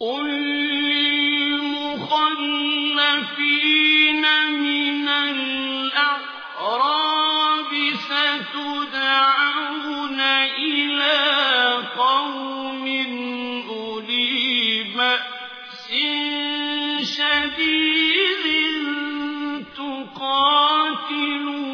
قل من الأعراب ستدعون إلى قوم أولي بأس شديد تقاتلونهم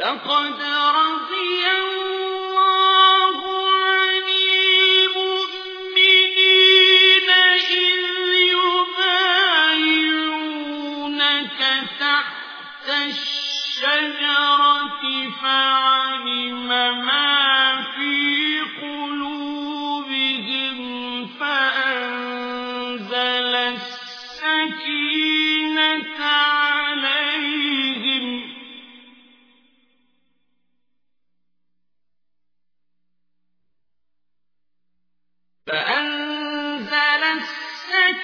لقد رضي الله عن المؤمنين يبايعونك تحت الشجرة فعلم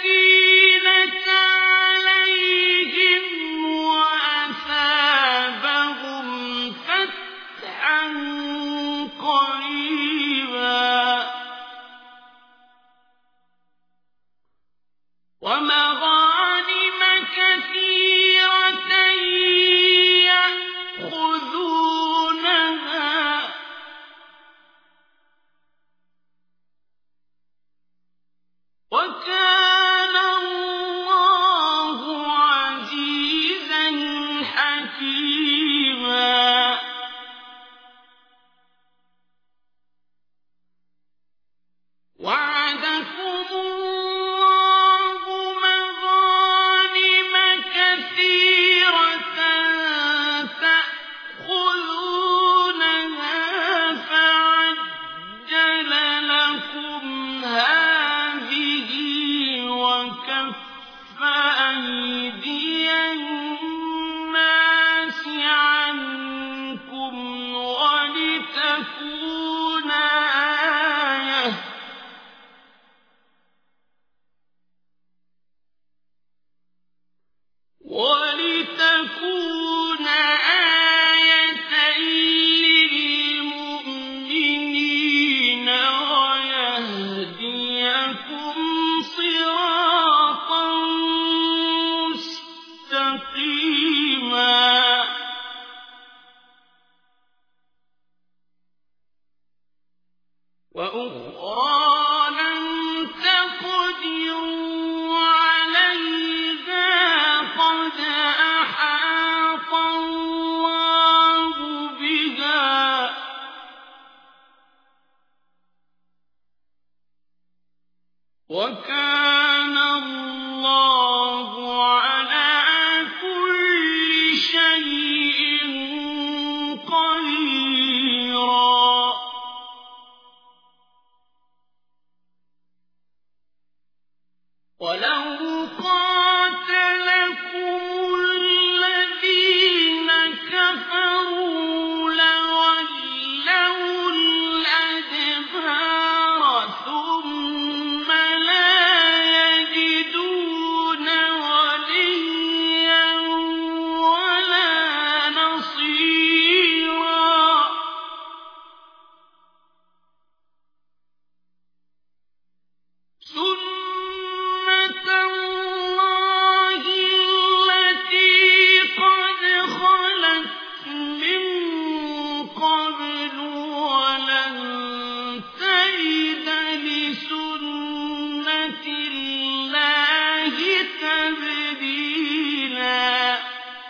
aqui. كفارا عظيما وأخرى لم تقدروا عليها قد أحاط الله بها وكان